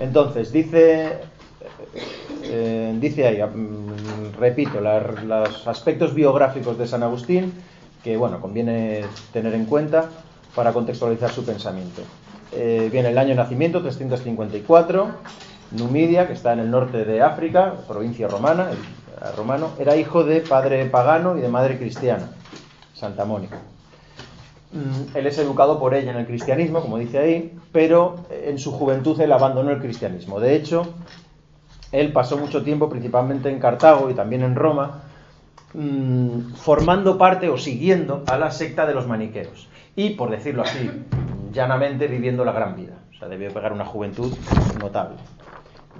Entonces, dice, eh, dice ahí, mm, repito, los aspectos biográficos de San Agustín que, bueno, conviene tener en cuenta para contextualizar su pensamiento. Eh, viene el año de nacimiento, 354, Numidia, que está en el norte de África, provincia romana, el, romano, era hijo de padre pagano y de madre cristiana, Santa Mónica. Mm, él es educado por ella en el cristianismo, como dice ahí, pero en su juventud él abandonó el cristianismo. De hecho, él pasó mucho tiempo, principalmente en Cartago y también en Roma, mm, formando parte o siguiendo a la secta de los maniqueos. Y, por decirlo así, llanamente viviendo la gran vida. O sea, debió pegar una juventud notable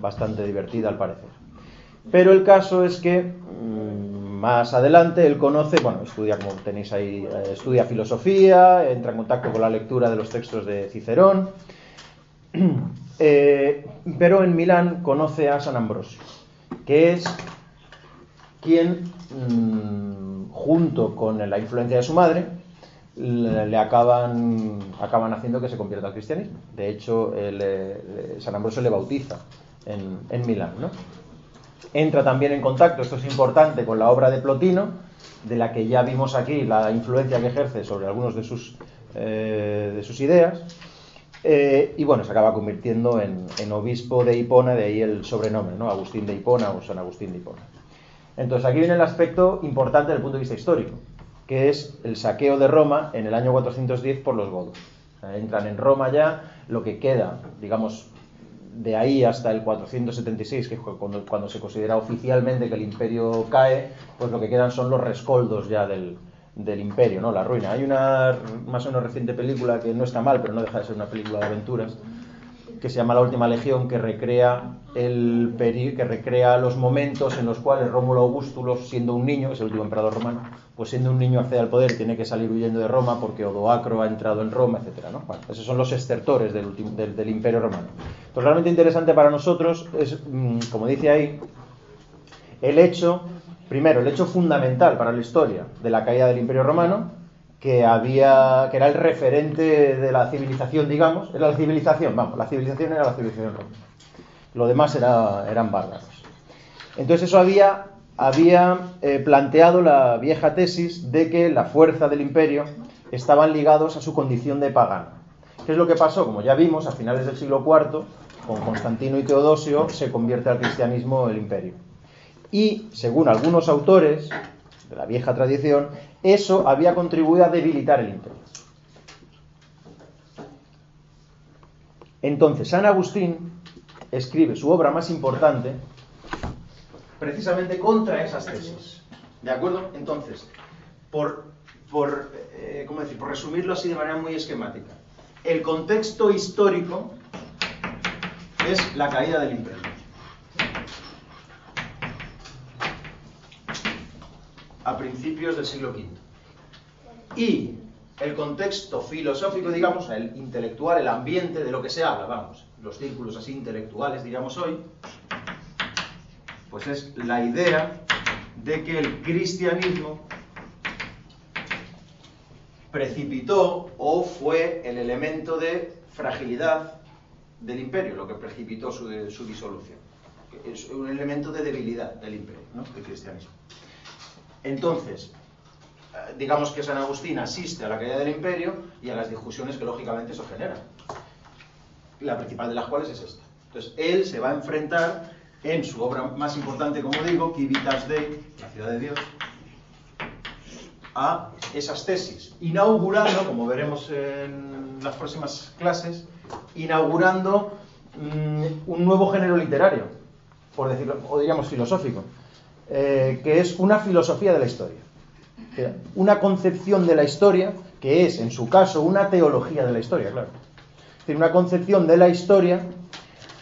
bastante divertida al parecer. Pero el caso es que mm, más adelante él conoce, bueno, estudia, como tenéis ahí, eh, estudia filosofía, entra en contacto con la lectura de los textos de Cicerón, eh, pero en Milán conoce a San Ambrosio, que es quien, mm, junto con la influencia de su madre, le, acaban, acaban haciendo que se convierta al cristianismo. De hecho, San Ambrosio le bautiza en, Milán. ¿no? Entra también en contacto, esto es importante, con la obra de Plotino, de la que ya vimos aquí la influencia que ejerce sobre algunos de sus, eh, de sus ideas. Eh, y bueno, se acaba convirtiendo en, obispo de Hipona, de ahí el sobrenombre, ¿no? Agustín de Hipona o San Agustín de Hipona. Entonces aquí viene el aspecto importante desde el punto de vista histórico, que es el saqueo de Roma en el año 410 por los godos. entran en Roma ya, lo que queda, digamos, de ahí hasta el 476, que es cuando, cuando, se considera oficialmente que el imperio cae, pues lo que quedan son los rescoldos ya del, del imperio, ¿no? La ruina. Hay una más o menos reciente película que no está mal, pero no deja de ser una película de aventuras, que se llama La Última Legión, que recrea, el que recrea los momentos en los cuales Rómulo Augustulo, siendo un niño, que es el último emperador romano, pues siendo un niño accede al poder, tiene que salir huyendo de Roma porque Odoacro ha entrado en Roma, etc. ¿no? esos son los estertores del, del, imperio romano. Pues realmente interesante para nosotros es, mm, como dice ahí, el hecho, primero, el hecho fundamental para la historia de la caída del imperio romano, que había que era el referente de la civilización, digamos, era la civilización, vamos, la civilización era la civilización romana. Lo demás era, eran bárbaros. Entonces eso había, había eh, planteado la vieja tesis de que la fuerza del imperio estaban ligados a su condición de pagano. ¿Qué es lo que pasó? Como ya vimos, a finales del siglo IV, con Constantino y Teodosio, se convierte al cristianismo el imperio. Y, según algunos autores de la vieja tradición, eso había contribuido a debilitar el imperio. Entonces, San Agustín escribe su obra más importante precisamente contra esas tesis. ¿De acuerdo? Entonces, por, por, eh, ¿cómo decir? por resumirlo así de manera muy esquemática, el contexto histórico es la caída del imperio. A principios del siglo V. Y el contexto filosófico, digamos, el intelectual, el ambiente de lo que se habla, vamos, los círculos así intelectuales, diríamos hoy, pues es la idea de que el cristianismo precipitó o fue el elemento de fragilidad del imperio, lo que precipitó su, su disolución. Es un elemento de debilidad del imperio, ¿no? del cristianismo. Entonces, eh, digamos que San Agustín asiste a la caída del imperio y a las discusiones que lógicamente eso genera. La principal de las cuales es esta. Entonces, él se va a enfrentar en su obra más importante, como digo, Civitas Dei, la ciudad de Dios, a esas tesis, inaugurando, como veremos en las próximas clases, inaugurando mm, un nuevo género literario, por decirlo, o diríamos filosófico, eh, que es una filosofía de la historia. Una concepción de la historia que es, en su caso, una teología de la historia, claro. Es decir, una concepción de la historia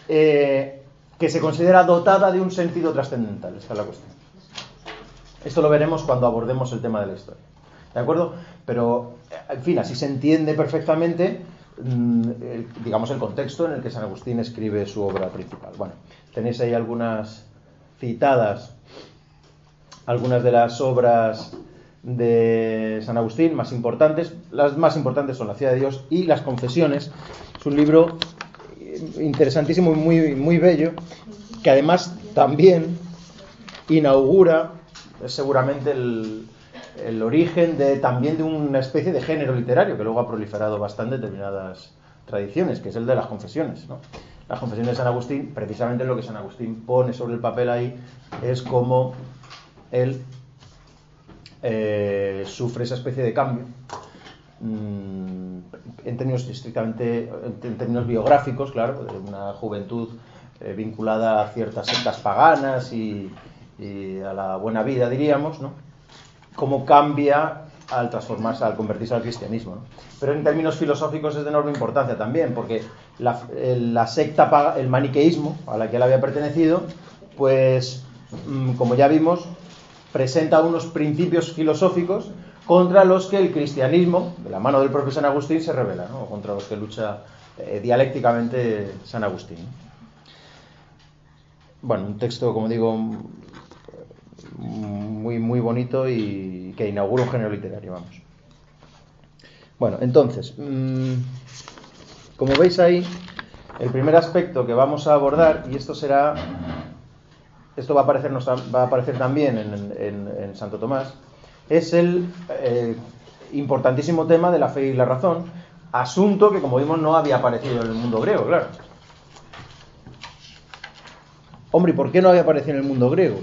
eh, que se considera dotada de un sentido trascendental. Esta es la cuestión. Esto lo veremos cuando abordemos el tema de la historia. ¿De acuerdo? Pero, en fin, así se entiende perfectamente, mm, digamos, el contexto en el que San Agustín escribe su obra principal. Bueno, tenéis ahí algunas citadas algunas de las obras de San Agustín más importantes. Las más importantes son La ciudad de Dios y Las confesiones. Es un libro interesantísimo y muy, muy bello, que además también inaugura seguramente el, origen de, también de una especie de género literario que luego ha proliferado bastante determinadas tradiciones, que es el de las confesiones. ¿no? Las confesiones de San Agustín, precisamente lo que San Agustín pone sobre el papel ahí es cómo él eh, sufre esa especie de cambio mm, en términos estrictamente, en términos biográficos, claro, de una juventud eh, vinculada a ciertas sectas paganas y, a la buena vida, diríamos, ¿no? cómo cambia al transformarse, al convertirse al cristianismo. Pero en términos filosóficos es de enorme importancia también, porque la, secta, el maniqueísmo a la que él había pertenecido, pues, mm, como ya vimos, presenta unos principios filosóficos contra los que el cristianismo, de la mano del propio San Agustín, se revela, ¿no? contra los que lucha eh, dialécticamente San Agustín. Bueno, un texto, como digo, muy, muy bonito y que inaugura un género literario, vamos. Bueno, entonces, mm, como veis ahí, el primer aspecto que vamos a abordar, y esto será, esto va a aparecer, también en, Santo Tomás, es el eh, importantísimo tema de la fe y la razón, asunto que como vimos no había aparecido en el mundo griego, claro. Hombre, ¿y por qué no había aparecido en el mundo griego?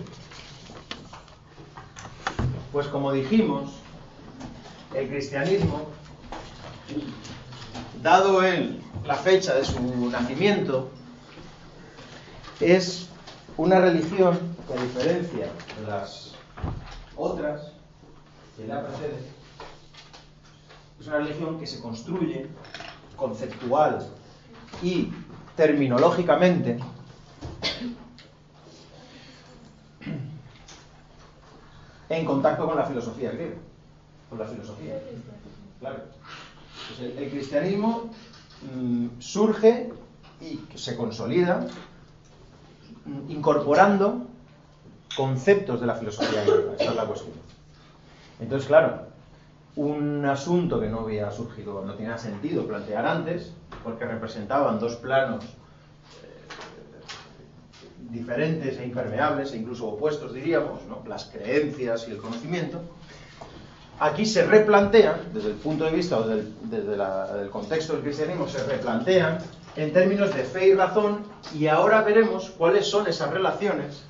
Pues como dijimos, el cristianismo, dado la fecha de su nacimiento, es una religión que a diferencia de las otras que la preceden, es una religión que se construye conceptual y terminológicamente en contacto con la filosofía griega. Con la filosofía. Claro. Pues el, cristianismo mm, surge y se consolida incorporando conceptos de la filosofía griega. Esa es la cuestión. Entonces, claro, un asunto que no había surgido, no tenía sentido plantear antes, porque representaban dos planos diferentes e impermeables e incluso opuestos, diríamos, las creencias y el conocimiento, aquí se replantean, desde el punto de vista o desde el contexto del cristianismo, se replantean en términos de fe y razón y ahora veremos cuáles son esas relaciones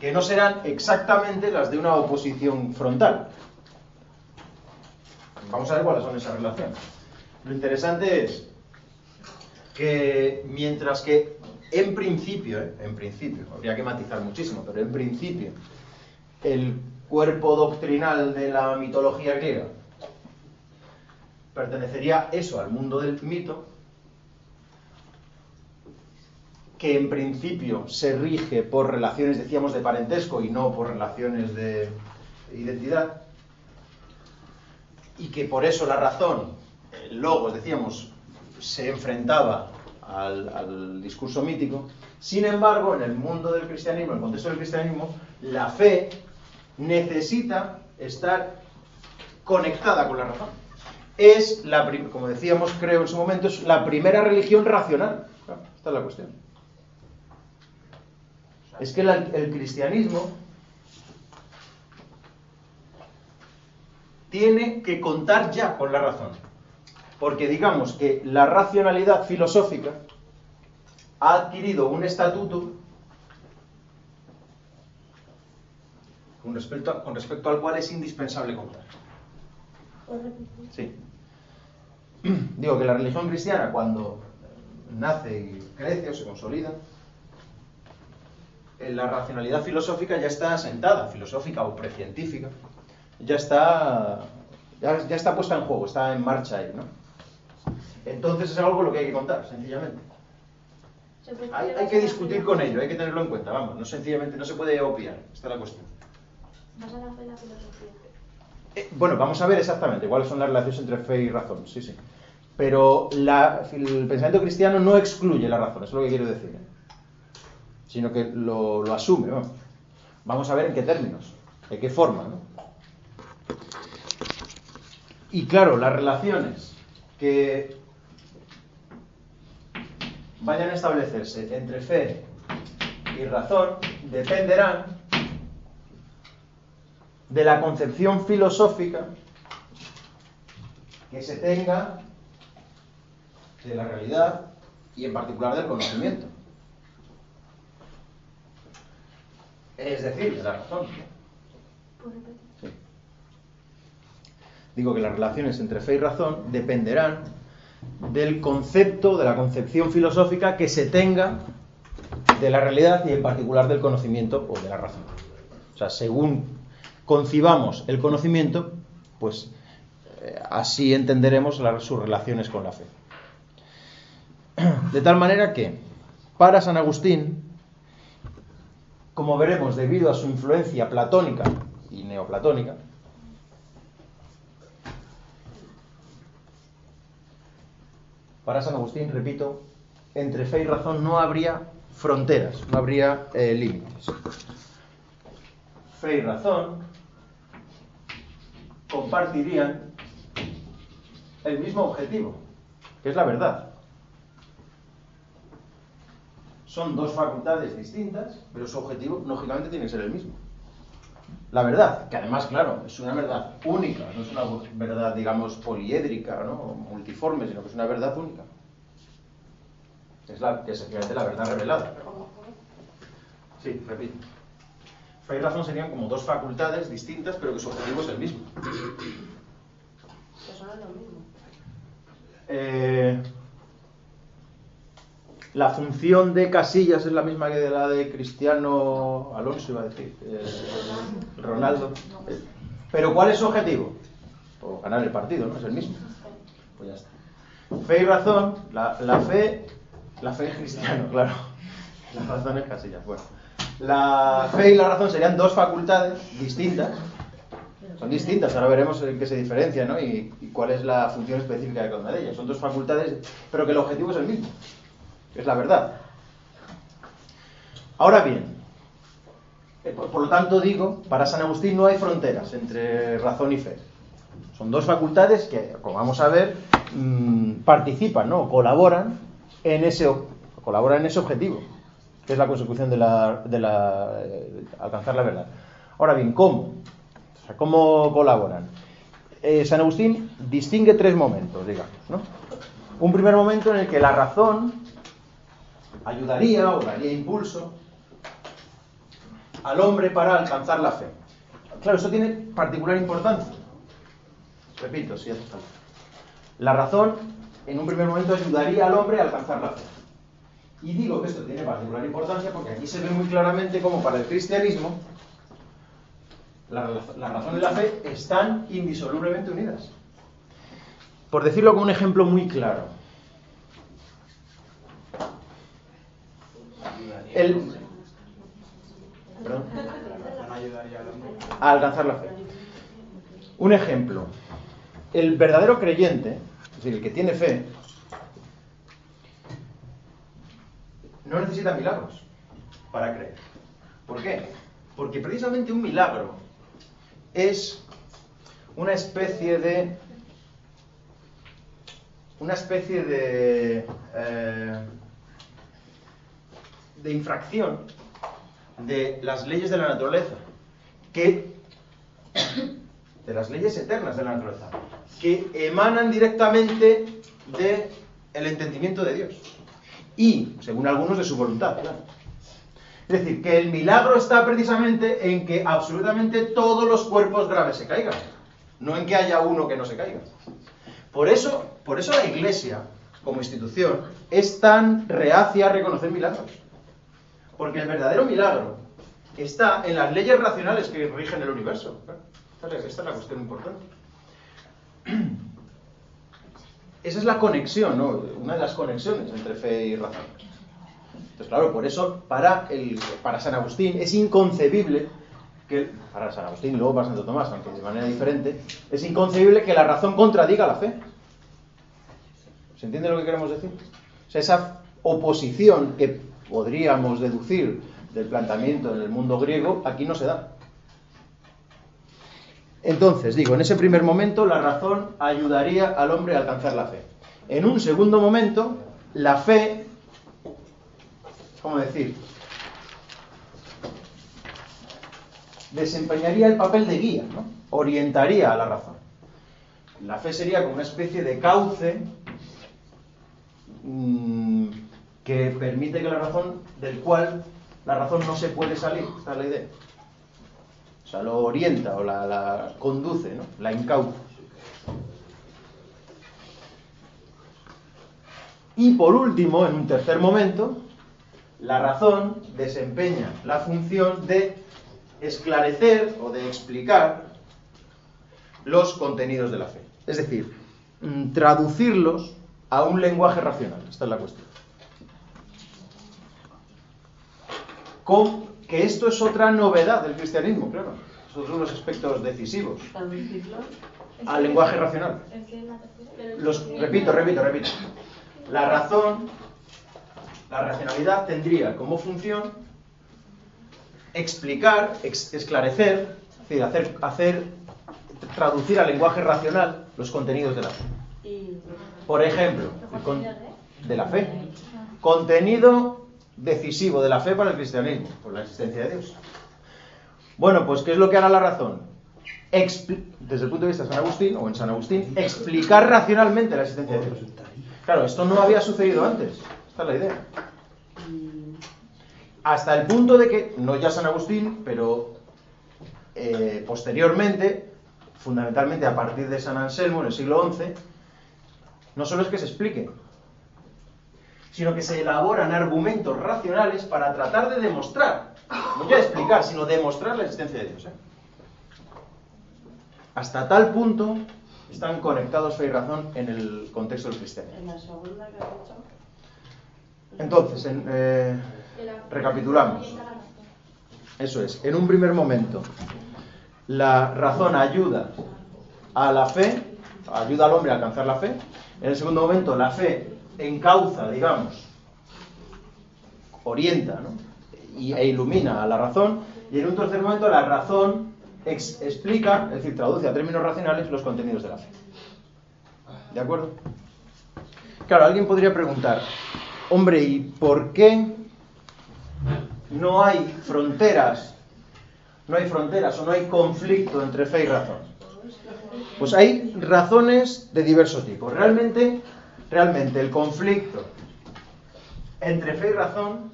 que no serán exactamente las de una oposición frontal. Vamos a ver cuáles son esas relaciones. Lo interesante es que mientras que en principio, ¿eh? en principio, habría que matizar muchísimo, pero en principio, el cuerpo doctrinal de la mitología griega pertenecería eso al mundo del mito, que en principio se rige por relaciones, decíamos, de parentesco y no por relaciones de identidad, y que por eso la razón, logos, decíamos, se enfrentaba al, discurso mítico. Sin embargo, en el mundo del cristianismo, en el contexto del cristianismo, la fe necesita estar conectada con la razón. Es, la, como decíamos, creo en su momento, es la primera religión racional. esta es la cuestión. Es que el cristianismo tiene que contar ya con la razón porque digamos que la racionalidad filosófica ha adquirido un estatuto con respecto, con respecto al cual es indispensable contar. Sí. Digo que la religión cristiana cuando nace y crece o se consolida, la racionalidad filosófica ya está asentada, filosófica o precientífica, ya está, ya, ya está puesta en juego, está en marcha ahí, ¿no? Entonces es algo con lo que hay que contar, sencillamente. Hay, que discutir con ello, hay que tenerlo en cuenta, vamos, no sencillamente, no se puede obviar, esta es la cuestión. Eh, bueno, vamos a ver exactamente cuáles son las relaciones entre fe y razón, sí, sí. Pero el pensamiento cristiano no excluye la razón, eso es lo que quiero decir. Sino que lo, asume, vamos. Vamos a ver en qué términos, de qué forma, ¿no? Y claro, las relaciones que vayan a establecerse entre fe y razón dependerán de la concepción filosófica que se tenga de la realidad y en particular del conocimiento. Es decir, de la razón. Digo que las relaciones entre fe y razón dependerán del concepto, de la concepción filosófica que se tenga de la realidad y en particular del conocimiento o de la razón. O sea, según concibamos el conocimiento, pues eh, así entenderemos sus relaciones con la fe. De tal manera que, para San Agustín, como veremos, debido a su influencia platónica y neoplatónica, para San Agustín, repito, entre fe y razón no habría fronteras, no habría eh, límites. Fe y razón compartirían el mismo objetivo, que es la verdad. Son dos facultades distintas, pero su objetivo, lógicamente, tiene que ser el mismo. La verdad, que además, claro, es una verdad única, no es una verdad, digamos, poliédrica, ¿no? multiforme, sino que es una verdad única. Es, la, que es efectivamente la verdad revelada. Sí, repito. Fe y razón serían como dos facultades distintas, pero que su objetivo es el mismo. No es lo mismo. Eh, la función de Casillas es la misma que de la de Cristiano Alonso, iba a decir, eh, Ronaldo. Pero ¿cuál es su objetivo? O ganar el partido, ¿no? Es el mismo. Pues ya está. Fe y razón, la, fe, la fe es cristiano, claro. La razón es Casillas. Bueno, la fe y la razón serían dos facultades distintas. Son distintas, ahora veremos en qué se diferencian ¿no? y cuál es la función específica de cada una de ellas. Son dos facultades, pero que el objetivo es el mismo es la verdad. Ahora bien, eh, por, lo tanto digo, para San Agustín no hay fronteras entre razón y fe. Son dos facultades que, como vamos a ver, mm, participan, ¿no? colaboran en ese colaboran en ese objetivo, que es la consecución de la, de la eh, alcanzar la verdad. Ahora bien, ¿cómo? ¿cómo colaboran? Eh, San Agustín distingue tres momentos, digamos, ¿no? Un primer momento en el que la razón ayudaría o daría impulso al hombre para alcanzar la fe. Claro, eso tiene particular importancia. Repito, si hace falta. La razón, en un primer momento, ayudaría al hombre a alcanzar la fe. Y digo que esto tiene particular importancia porque aquí se ve muy claramente cómo para el cristianismo la, la razón y la fe están indisolublemente unidas. Por decirlo con un ejemplo muy claro, el, a alcanzar la fe. Un ejemplo. El verdadero creyente, es decir, el que tiene fe, no necesita milagros para creer. ¿Por qué? Porque precisamente un milagro es una especie de una especie de eh, de infracción de las leyes de la naturaleza, que de las leyes eternas de la naturaleza, que emanan directamente del el entendimiento de Dios y, según algunos, de su voluntad. Es decir, que el milagro está precisamente en que absolutamente todos los cuerpos graves se caigan, no en que haya uno que no se caiga. Por eso, por eso la Iglesia, como institución, es tan reacia a reconocer milagros. Porque el verdadero milagro está en las leyes racionales que rigen el universo. Esta es la cuestión importante. Esa es la conexión, ¿no? una de las conexiones entre fe y razón. Entonces, claro, por eso para, para San Agustín es inconcebible que, para San Agustín luego para Santo Tomás, aunque de manera diferente, es inconcebible que la razón contradiga la fe. ¿Se entiende lo que queremos decir? O sea, esa oposición que podríamos deducir del planteamiento en el mundo griego, aquí no se da. Entonces, digo, en ese primer momento la razón ayudaría al hombre a alcanzar la fe. En un segundo momento, la fe ¿cómo decir? Desempeñaría el papel de guía, ¿no? Orientaría a la razón. La fe sería como una especie de cauce mmm, que permite que la razón, del cual la razón no se puede salir, esta es la idea. O sea, lo orienta o la, la conduce, ¿no? La incauta. Y por último, en un tercer momento, la razón desempeña la función de esclarecer o de explicar los contenidos de la fe. Es decir, mm, traducirlos a un lenguaje racional. Esta es la cuestión. Con, que esto es otra novedad del cristianismo, claro. Son unos aspectos decisivos. Al lenguaje racional. Los, repito, repito, repito. La razón, la racionalidad tendría como función explicar, esclarecer, es decir, hacer, hacer, traducir al lenguaje racional los contenidos de la fe. Por ejemplo, de la fe. Contenido decisivo de la fe para el cristianismo, por la existencia de Dios. Bueno, pues ¿qué es lo que hará la razón? desde el punto de vista de San Agustín, o en San Agustín, explicar racionalmente la existencia de Dios. Claro, esto no había sucedido antes. Esta es la idea. Hasta el punto de que, no ya San Agustín, pero eh, posteriormente, fundamentalmente a partir de San Anselmo en el siglo XI, no solo es que se explique, sino que se elaboran argumentos racionales para tratar de demostrar, no ya explicar, sino demostrar la existencia de Dios. ¿eh? Hasta tal punto están conectados fe y razón en el contexto del cristianismo. Entonces, en, eh, recapitulamos. Eso es, en un primer momento, la razón ayuda a la fe, ayuda al hombre a alcanzar la fe. En el segundo momento, la fe encauza, digamos, orienta ¿no? y, e ilumina a la razón. Y en un tercer momento, la razón explica, es decir, traduce a términos racionales los contenidos de la fe. ¿De acuerdo? Claro, alguien podría preguntar, hombre, ¿y por qué no hay fronteras? No hay fronteras o no hay conflicto entre fe y razón. Pues hay razones de diverso tipo. Realmente, realmente el conflicto entre fe y razón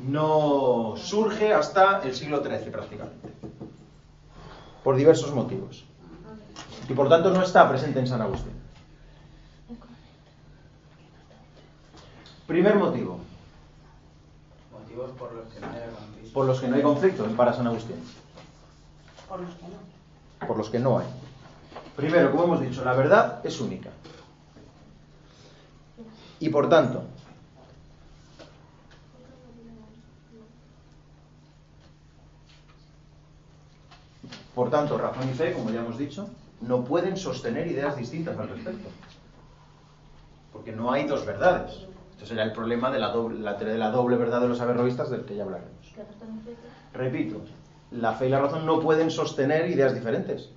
no surge hasta el siglo XIII prácticamente por diversos motivos. Y por tanto no está presente en San Agustín. Primer motivo. Motivos por los que no hay conflicto. Por los que no hay conflicto para San Agustín. Por los que no. Por los que no hay. Primero, como hemos dicho, la verdad es única. Y por tanto, Por tanto, razón y fe, como ya hemos dicho, no pueden sostener ideas distintas al respecto. Porque no hay dos verdades. Esto será el problema de la doble, la, de la doble verdad de los averroístas del que ya hablaremos. Repito, la fe y la razón no pueden sostener ideas diferentes,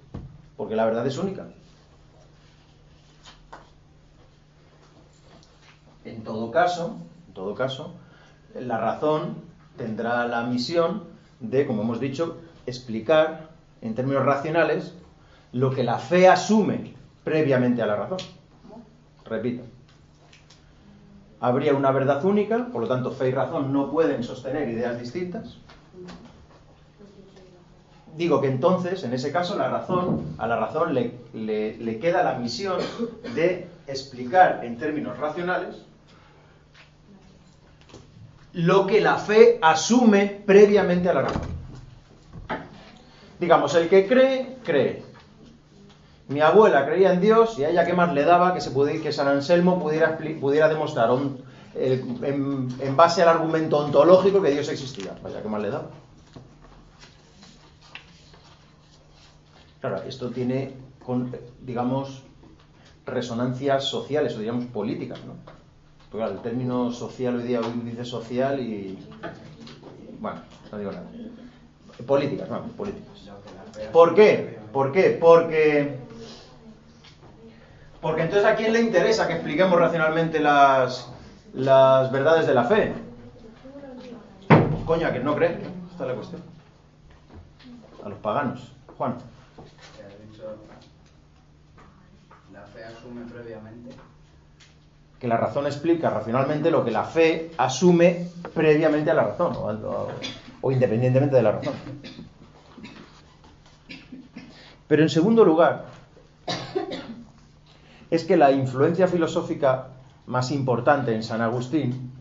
porque la verdad es única. En todo caso, en todo caso, la razón tendrá la misión de, como hemos dicho, explicar en términos racionales, lo que la fe asume previamente a la razón. Repito. Habría una verdad única, por lo tanto fe y razón no pueden sostener ideas distintas. Digo que entonces, en ese caso, la razón, a la razón le, le queda la misión de explicar en términos racionales lo que la fe asume previamente a la razón. Digamos, el que cree, cree. Mi abuela creía en Dios y a ella qué más le daba que, se pudiera, que San Anselmo pudiera, pudiera demostrar en, base al argumento ontológico que Dios existía. Vaya, ¿qué más le daba? Claro, esto tiene, digamos, resonancias sociales o digamos políticas, ¿no? Porque claro, el término social hoy día hoy dice social y, bueno, no digo nada. Políticas, vamos, políticas. ¿Por qué? ¿Por qué? Porque. Porque entonces a quién le interesa que expliquemos racionalmente las, las verdades de la fe? coño, a que no cree. Esta es la cuestión. A los paganos. Juan. La fe asume previamente. Que la razón explica racionalmente lo que la fe asume previamente a la razón, o, independientemente de la razón. Pero en segundo lugar, es que la influencia filosófica más importante en San Agustín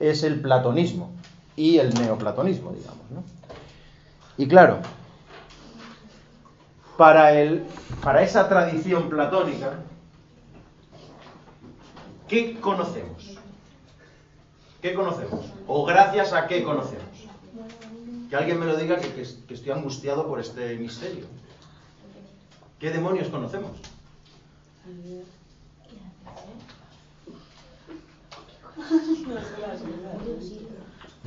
es el platonismo y el neoplatonismo, digamos. ¿no? Y claro, para, el, para esa tradición platónica, ¿qué conocemos? ¿Qué conocemos? ¿O gracias a qué conocemos? Que alguien me lo diga que, estoy angustiado por este misterio. ¿Qué demonios conocemos?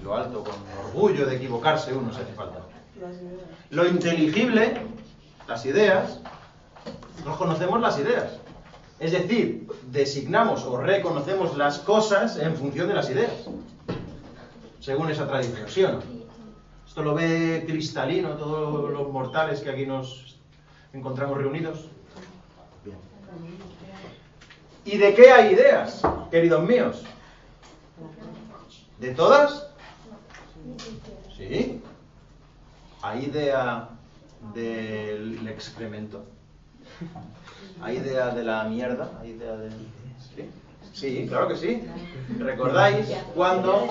Lo alto, con orgullo de equivocarse uno si hace falta. Lo inteligible, las ideas, nosotros conocemos las ideas. Es decir, designamos o reconocemos las cosas en función de las ideas, según esa tradición, ¿sí o no? Esto lo ve cristalino todos los mortales que aquí nos encontramos reunidos. Bien. ¿Y de qué hay ideas, queridos míos? ¿De todas? Sí. ¿Hay idea del excremento? ¿Hay idea de la mierda? ¿Hay idea del... ¿Sí? Sí, claro que sí. ¿Recordáis cuando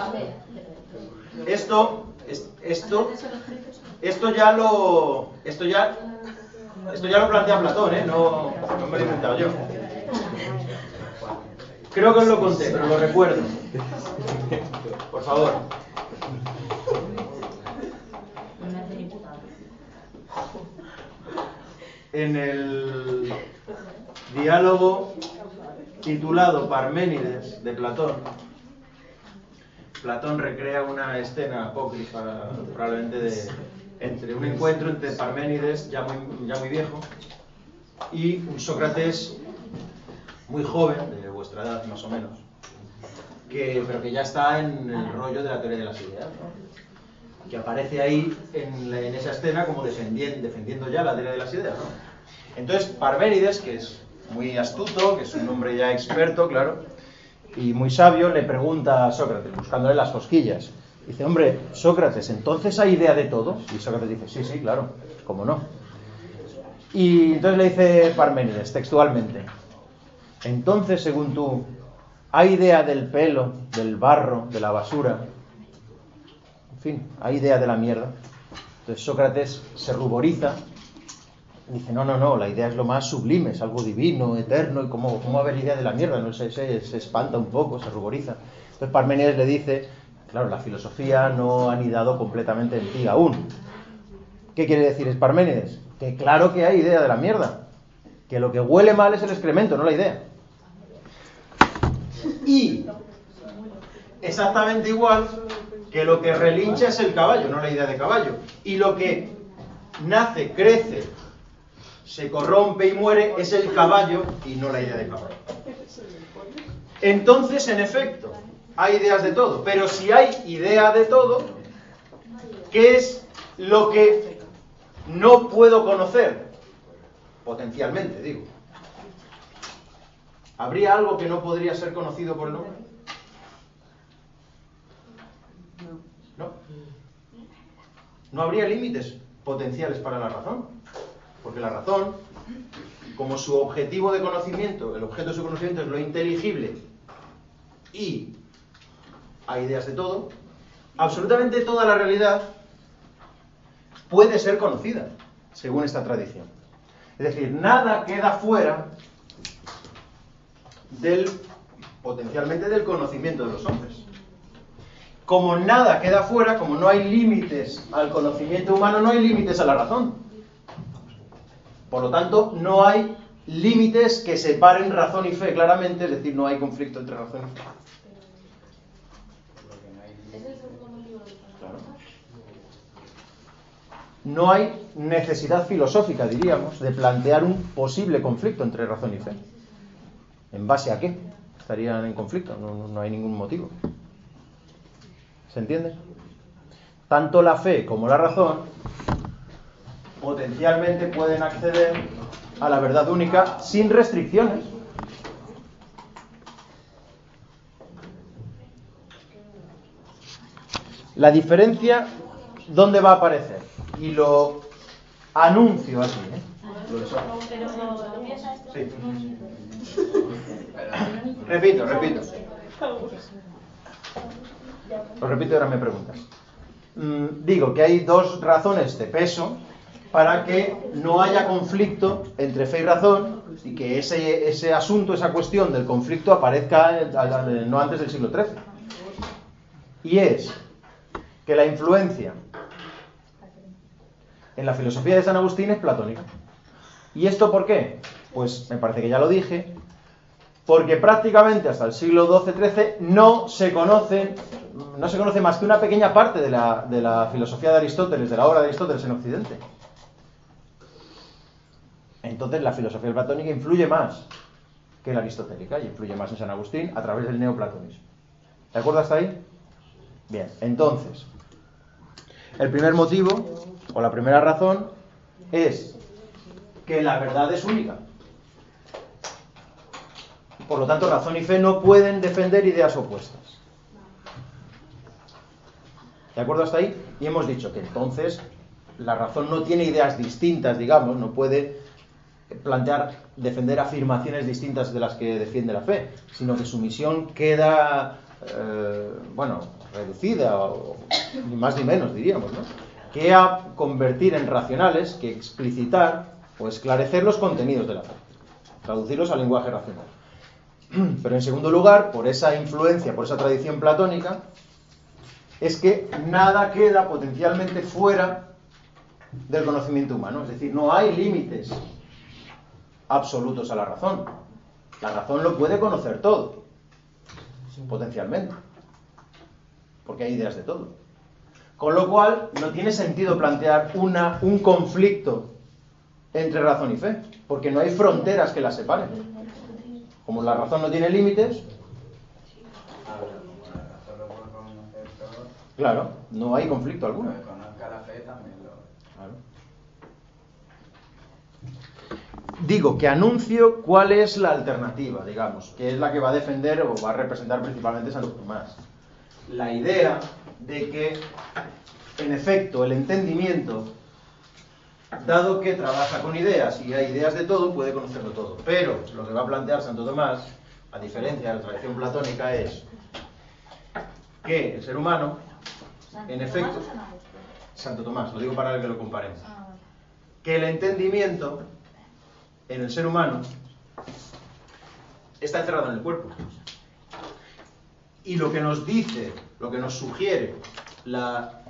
esto, es- esto, esto ya lo, esto ya, esto ya lo plantea Platón, ¿eh? No, no me lo he inventado yo. Creo que os lo conté, pero lo recuerdo. Por favor. En el diálogo titulado Parménides de Platón, Platón recrea una escena apócrifa, probablemente de, entre un encuentro entre Parménides, ya muy, ya muy viejo, y un Sócrates muy joven, de vuestra edad más o menos, que, pero que ya está en el rollo de la teoría de las ideas, ¿no? que aparece ahí en, esa escena como defendien- defendiendo ya la teoría de las ideas. Entonces, Parménides, que es muy astuto, que es un hombre ya experto, claro, y muy sabio, le pregunta a Sócrates, buscándole las cosquillas. Dice, hombre, Sócrates, ¿entonces hay idea de todo? Y Sócrates dice, sí, sí, claro, ¿cómo no? Y entonces le dice Parménides, textualmente, entonces, según tú, ¿hay idea del pelo, del barro, de la basura? En fin, ¿hay idea de la mierda? Entonces Sócrates se ruboriza dice, no, no, no, la idea es lo más sublime, es algo divino, eterno, y cómo, cómo haber idea de la mierda, no se, se, se espanta un poco, se ruboriza. Entonces Parménides le dice, claro, la filosofía no ha anidado completamente en ti aún. ¿Qué quiere decir es Parménides? Que claro que hay idea de la mierda, que lo que huele mal es el excremento, no la idea. Y exactamente igual que lo que relincha es el caballo, no la idea de caballo. Y lo que nace, crece, se corrompe y muere es el caballo y no la idea de caballo. Entonces, en efecto, hay ideas de todo, pero si hay idea de todo, ¿qué es lo que no puedo conocer? Potencialmente, digo. ¿Habría algo que no podría ser conocido por el hombre? No. No habría límites potenciales para la razón. Porque la razón, como su objetivo de conocimiento, el objeto de su conocimiento es lo inteligible y hay ideas de todo, absolutamente toda la realidad puede ser conocida, según esta tradición. Es decir, nada queda fuera del potencialmente del conocimiento de los hombres. Como nada queda fuera, como no hay límites al conocimiento humano, no hay límites a la razón. Por lo tanto, no hay límites que separen razón y fe claramente, es decir, no hay conflicto entre razón y fe. No hay Claro. No hay necesidad filosófica, diríamos, de plantear un posible conflicto entre razón y fe. ¿En base a qué estarían en conflicto? No, no- no hay ningún motivo. ¿Se entiende? tanto la fe como la razón potencialmente pueden acceder a la verdad única sin restricciones. La diferencia, ¿dónde va a aparecer? Y lo anuncio así. ¿eh? Sí. Repito, repito. Lo repito y ahora me preguntas. Mm, digo que hay dos razones de peso para que no haya conflicto entre fe y razón y que ese, ese asunto, esa cuestión del conflicto aparezca no antes del siglo XIII. Y es que la influencia en la filosofía de San Agustín es platónica. ¿Y esto por qué? Pues me parece que ya lo dije, porque prácticamente hasta el siglo XII-XIII no se conoce, no se conoce más que una pequeña parte de la, de la filosofía de Aristóteles, de la obra de Aristóteles en Occidente. Entonces la filosofía platónica influye más que la aristotélica y influye más en San Agustín a través del neoplatonismo. ¿De acuerdo hasta ahí? Bien, entonces, el primer motivo, o la primera razón, es que la verdad es única. Por lo tanto, razón y fe no pueden defender ideas opuestas. ¿De acuerdo hasta ahí? Y hemos dicho que entonces la razón no tiene ideas distintas, digamos, no puede plantear, defender afirmaciones distintas de las que defiende la fe, sino que su misión queda, eh, bueno, reducida, ni más ni menos, diríamos, ¿no? Que a convertir en racionales, que explicitar o esclarecer los contenidos de la fe, traducirlos al lenguaje racional. Pero en segundo lugar, por esa influencia, por esa tradición platónica, es que nada queda potencialmente fuera del conocimiento humano, es decir, no hay límites absolutos a la razón. La razón lo puede conocer todo, potencialmente, porque hay ideas de todo. Con lo cual, no tiene sentido plantear una, un conflicto entre razón y fe, porque no hay fronteras que las separen. Como la razón no tiene límites, claro, no hay conflicto alguno. Digo que anuncio cuál es la alternativa, digamos, que es la que va a defender o va a representar principalmente Santo Tomás. La idea de que, en efecto, el entendimiento dado que trabaja con ideas y hay ideas de todo, puede conocerlo todo. Pero lo que va a plantear Santo Tomás, a diferencia de la tradición platónica, es que el ser humano, en efecto, Santo Tomás, lo digo para que lo comparemos, ah, que el entendimiento en el ser humano está encerrado en el cuerpo. Y lo que nos dice, lo que nos sugiere la,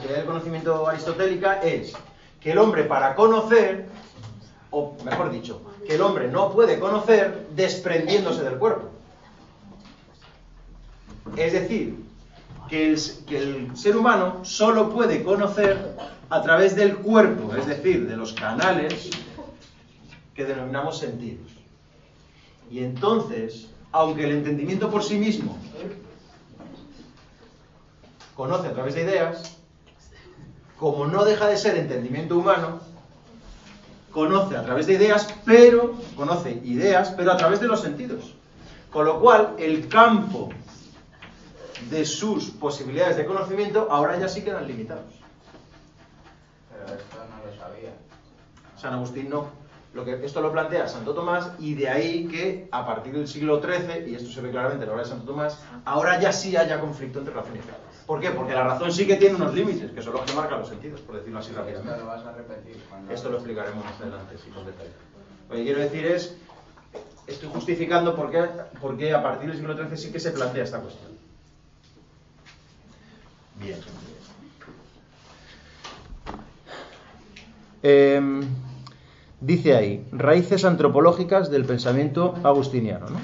teoría del conocimiento aristotélica es que el hombre para conocer, o mejor dicho, que el hombre no puede conocer desprendiéndose del cuerpo. Es decir, que el, que el, ser humano solo puede conocer a través del cuerpo, es decir, de los canales que denominamos sentidos. Y entonces, aunque el entendimiento por sí mismo conoce a través de ideas, como no deja de ser entendimiento humano, conoce a través de ideas, pero conoce ideas, pero a través de los sentidos. Con lo cual, el campo de sus posibilidades de conocimiento ahora ya sí quedan limitados. Pero esto no lo sabía. San Agustín no. Lo que, esto lo plantea Santo Tomás y de ahí que a partir del siglo XIII, y esto se ve claramente en la obra de Santo Tomás, ahora ya sí haya conflicto entre razón y fe. ¿Por qué? Porque la razón sí que tiene unos límites, que son los que marcan los sentidos, por decirlo así rápidamente. Esto lo vas a repetir. Esto lo explicaremos más adelante, sí, con detalle. Lo que quiero decir es, estoy justificando por qué, por qué a partir del siglo XIII sí que se plantea esta cuestión. Bien. Eh, dice ahí, raíces antropológicas del pensamiento agustiniano. ¿no?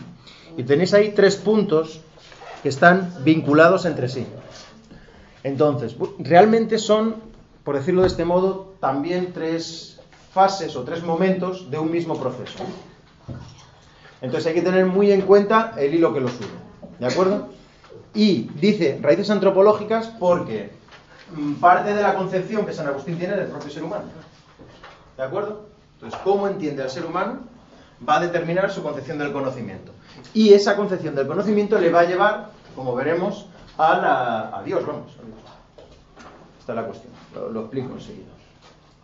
Y tenéis ahí tres puntos que están vinculados entre sí. Entonces, realmente son, por decirlo de este modo, también tres fases o tres momentos de un mismo proceso. Entonces hay que tener muy en cuenta el hilo que los une. ¿De acuerdo? Y dice raíces antropológicas porque mm, parte de la concepción que San Agustín tiene del propio ser humano. ¿De acuerdo? Entonces, cómo entiende al ser humano va a determinar su concepción del conocimiento. Y esa concepción del conocimiento le va a llevar, como veremos, a, la- Dios, vamos. a. Esta es la cuestión. Lo, explico enseguida.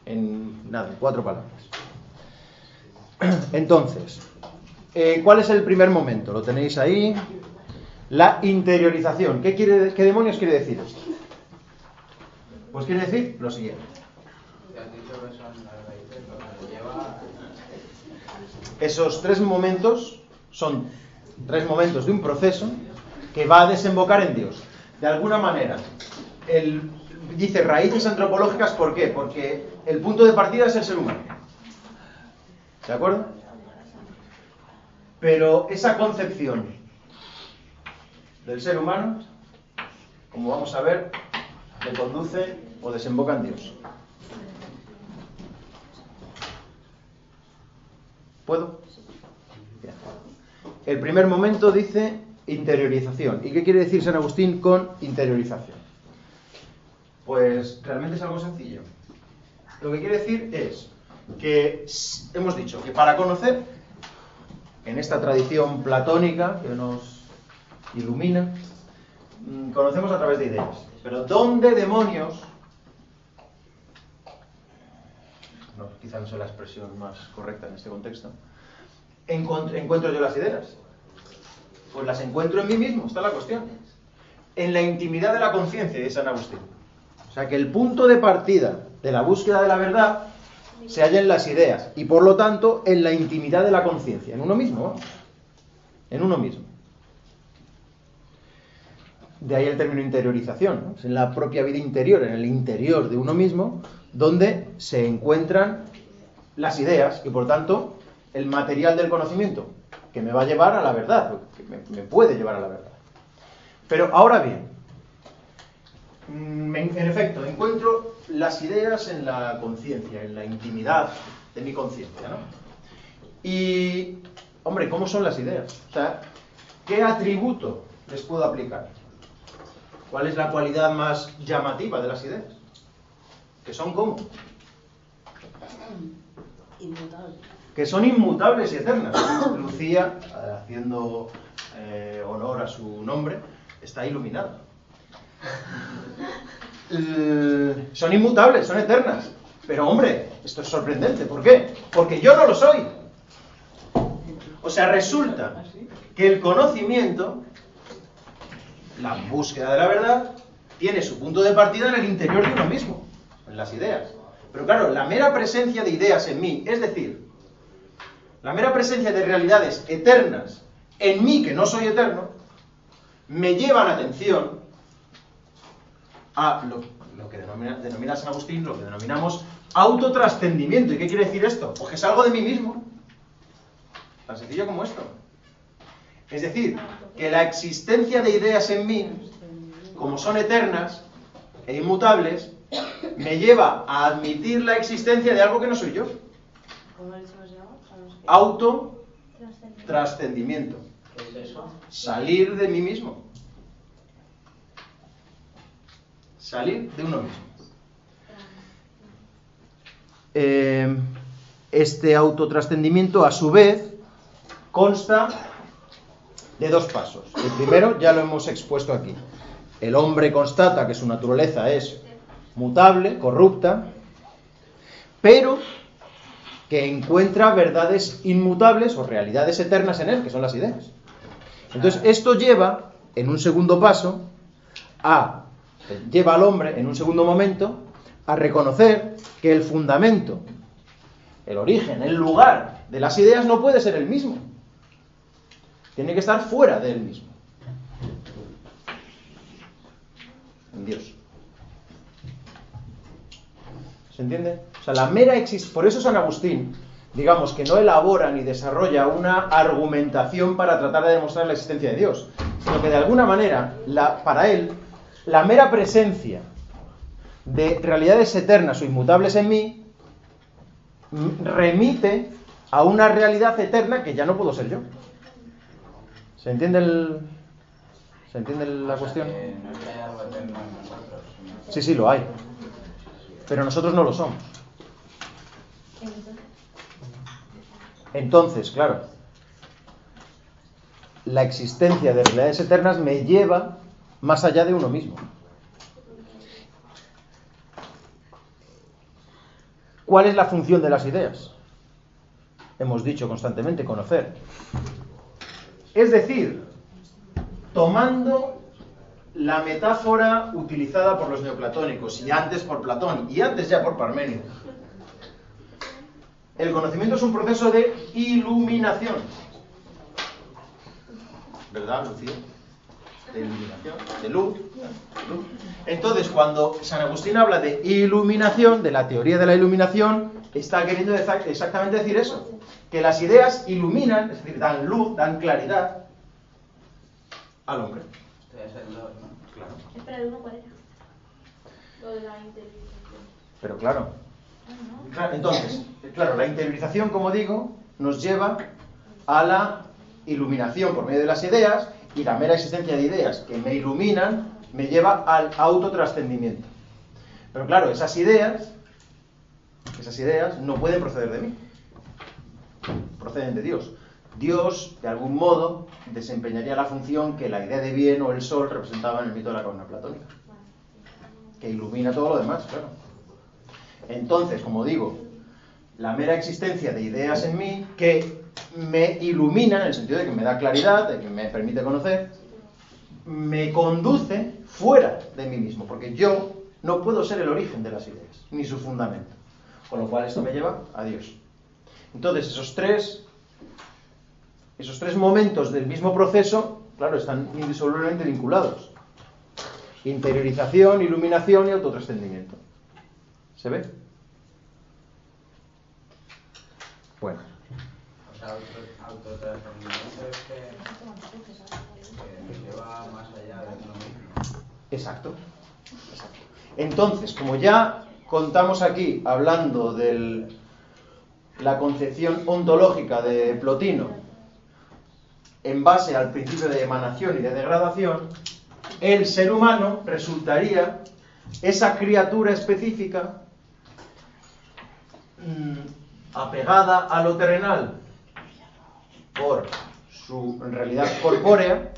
En nada, en cuatro palabras. Entonces, eh, ¿cuál es el primer momento? Lo tenéis ahí. La interiorización. ¿Qué, ¿Qué demonios quiere decir esto? Pues quiere decir lo siguiente. Te has dicho que son las raíces lo que lleva Esos tres momentos son tres momentos de un proceso que va a desembocar en Dios. De alguna manera, dice raíces antropológicas, ¿por qué? Porque el punto de partida es el ser humano. ¿De acuerdo? Pero esa concepción del ser humano, como vamos a ver, le conduce o desemboca en Dios. ¿Puedo? Bien. El primer momento dice interiorización. ¿Y qué quiere decir San Agustín con interiorización? Pues realmente es algo sencillo. Lo que quiere decir es que hemos dicho que para conocer, en esta tradición platónica que nos ilumina, mm, conocemos a través de ideas. Pero ¿dónde demonios? No, quizá no sea la expresión más correcta en este contexto. Encuentro yo las ideas. Pues las encuentro en mí mismo, está la cuestión. En la intimidad de la conciencia de San Agustín. O sea que el punto de partida de la búsqueda de la verdad se halla en las ideas y por lo tanto en la intimidad de la conciencia, en uno mismo, en uno mismo. De ahí el término interiorización, es en la propia vida interior, en el interior de uno mismo, donde se encuentran las ideas y por tanto el material del conocimiento que me va a llevar a la verdad, que me, puede llevar a la verdad. Pero ahora bien, mm, en, efecto, encuentro las ideas en la conciencia, en la intimidad de mi conciencia. Y, hombre, ¿cómo son las ideas? O sea, ¿qué atributo les puedo aplicar? ¿Cuál es la cualidad más llamativa de las ideas? Que son cómo? Inmutable. que son inmutables y eternas. Lucía, haciendo eh, honor a su nombre, está iluminada. Eh, son inmutables, son eternas. Pero hombre, esto es sorprendente. ¿Por qué? Porque yo no lo soy. O sea, resulta que el conocimiento, la búsqueda de la verdad, tiene su punto de partida en el interior de uno mismo, las ideas. Pero claro, la mera presencia de ideas en mí, es decir, la mera presencia de realidades eternas en mí, que no soy eterno, me llevan atención a lo, que denomina, denomina San Agustín, lo que denominamos autotrascendimiento. ¿Y qué quiere decir esto? Pues que salgo de mí mismo. Tan sencillo como esto. Es decir, que la existencia de ideas en mí, como son eternas e inmutables, me lleva a admitir la existencia de algo que no soy yo. ¿Cómo le se llama? Ah, no sé. Autotrascendimiento. ¿Qué es eso? Salir de mí mismo. Salir de uno mismo. Eh, este autotrascendimiento, a su vez, consta de dos pasos. El primero ya lo hemos expuesto aquí. El hombre constata que su naturaleza es mutable, corrupta, pero que encuentra verdades inmutables o realidades eternas en él, que son las ideas. Entonces, esto lleva, en un segundo paso, a lleva al hombre, en un segundo momento, a reconocer que el fundamento, el origen, el lugar de las ideas no puede ser el mismo. Tiene que estar fuera de él mismo. En Dios. ¿Se entiende? O sea, la mera existencia. Por eso San Agustín, digamos que no elabora ni desarrolla una argumentación para tratar de demostrar la existencia de Dios, sino que de alguna manera, la- para él, la mera presencia de realidades eternas o inmutables en mí remite a una realidad eterna que ya no puedo ser yo. ¿Se entiende, el- ¿Se entiende la cuestión? Sí, sí, lo hay. Pero nosotros no lo somos. Entonces, claro, la existencia de realidades eternas me lleva más allá de uno mismo. ¿Cuál es la función de las ideas? Hemos dicho constantemente, conocer. Es decir, tomando la metáfora utilizada por los neoplatónicos y antes por Platón y antes ya por Parménides, el conocimiento es un proceso de iluminación. ¿Verdad, Lucía? De iluminación, de luz. Entonces, cuando San Agustín habla de iluminación, de la teoría de la iluminación, está queriendo exa- exactamente decir eso. Que las ideas iluminan, es decir, dan luz, dan claridad al hombre. Es el 2, ¿no? Claro. Espera, ¿el uno cuál era? Lo de la inteligencia. Pero claro, Ah, no. Claro, Entonces, claro, la interiorización, como digo, nos lleva a la iluminación por medio de las ideas y la mera existencia de ideas que me iluminan me lleva al autotrascendimiento. Pero claro, esas ideas, esas ideas no pueden proceder de mí, proceden de Dios. Dios, de algún modo, desempeñaría la función que la idea de bien o el sol representaba en el mito de la corona platónica, que ilumina todo lo demás, claro. Entonces, como digo, la mera existencia de ideas en mí que me iluminan, en el sentido de que me da claridad, de que me permite conocer, me conduce fuera de mí mismo, porque yo no puedo ser el origen de las ideas, ni su fundamento. Con lo cual esto me lleva a Dios. Entonces, esos tres, esos tres momentos del mismo proceso, claro, están indisolublemente vinculados. Interiorización, iluminación y autotrascendimiento. ¿Se ve? Bueno, O sea, exacto. exacto. Entonces, como ya contamos aquí hablando de la concepción ontológica de Plotino en base al principio de emanación y de degradación, el ser humano resultaría esa criatura específica mm, apegada a lo terrenal por su realidad corpórea,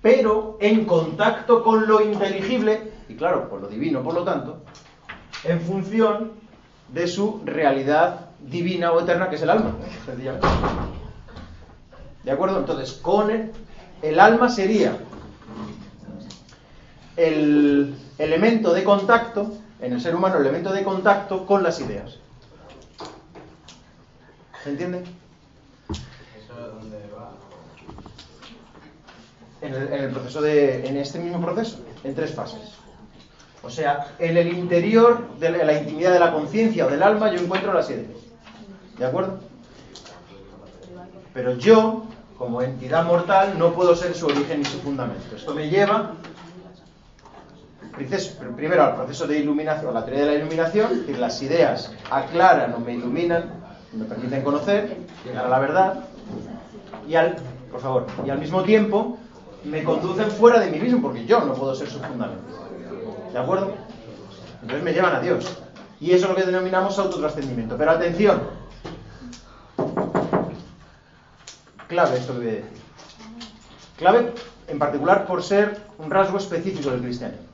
pero en contacto con lo inteligible, y claro, con lo divino, por lo tanto, en función de su realidad divina o eterna, que es el alma. ¿De acuerdo? Entonces, con el, el alma sería el elemento de contacto, en el ser humano, el elemento de contacto con las ideas. ¿Se entiende? ¿Eso dónde va? En el, en el proceso de. en este mismo proceso, en tres fases. O sea, en el interior de la, la intimidad de la conciencia o del alma yo encuentro las ideas. ¿De acuerdo? Pero yo, como entidad mortal, no puedo ser su origen ni su fundamento. Esto me lleva primero al proceso de iluminación, a la teoría de la iluminación, que las ideas aclaran o me iluminan, me permiten conocer, llegar a la verdad, y al, por favor, y al mismo tiempo me conducen fuera de mí mismo, porque yo no puedo ser su fundamento. ¿De acuerdo? Entonces me llevan a Dios. Y eso es lo que denominamos autotrascendimiento. Pero atención, clave esto que voy a decir. Clave en particular por ser un rasgo específico del cristianismo.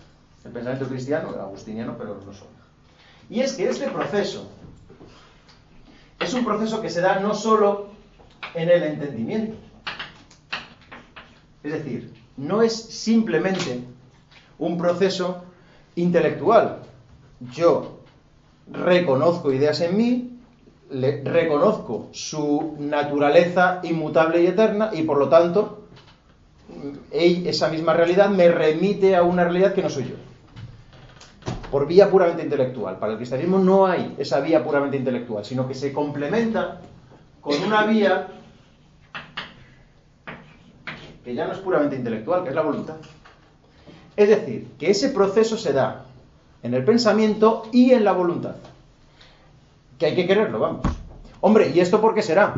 El pensamiento cristiano, el agustiniano, pero no solo. Y es que este proceso es un proceso que se da no solo en el entendimiento. Es decir, no es simplemente un proceso intelectual. Yo reconozco ideas en mí, le- reconozco su naturaleza inmutable y eterna y por lo tanto esa misma realidad me remite a una realidad que no soy yo. Por vía puramente intelectual. Para el cristianismo no hay esa vía puramente intelectual, sino que se complementa con una vía que ya no es puramente intelectual, que es la voluntad. Es decir, que ese proceso se da en el pensamiento y en la voluntad que hay que quererlo, vamos. Hombre, ¿y esto por qué será?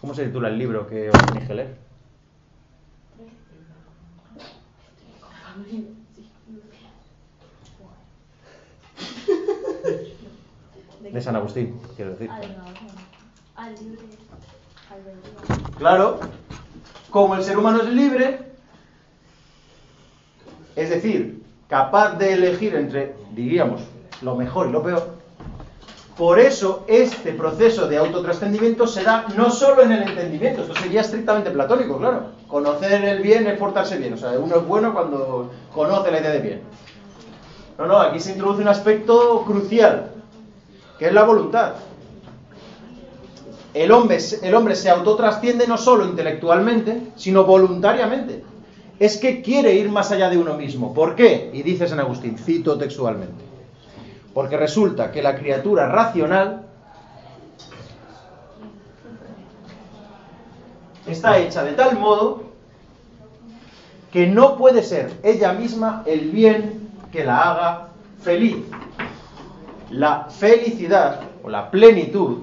¿Cómo se titula el libro que os tenéis que leer? De San Agustín, quiero decir. Claro, como el ser humano es libre, es decir, capaz de elegir entre, diríamos, lo mejor y lo peor, por eso este proceso de autotrascendimiento se da no solo en el entendimiento, esto sería estrictamente platónico, claro. Conocer el bien es portarse bien, o sea, uno es bueno cuando conoce la idea de bien. No, no, aquí se introduce un aspecto crucial, que es la voluntad. El hombre, el hombre se autotrasciende no solo intelectualmente, sino voluntariamente. Es que quiere ir más allá de uno mismo. ¿Por qué? Y dice San Agustín, cito textualmente. Porque resulta que la criatura racional está hecha de tal modo que no puede ser ella misma el bien que la haga feliz. La felicidad o la plenitud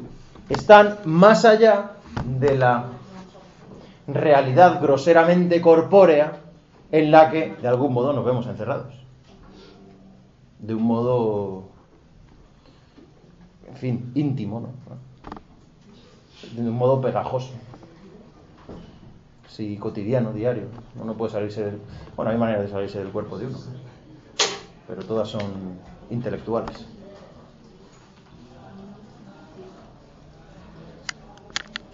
están más allá de la realidad groseramente corpórea en la que de algún modo nos vemos encerrados. De un modo, en fin, íntimo, ¿no? De un modo pegajoso. Sí, cotidiano, diario. Uno puede salirse del... Bueno, hay maneras de salirse del cuerpo de uno, pero todas son intelectuales.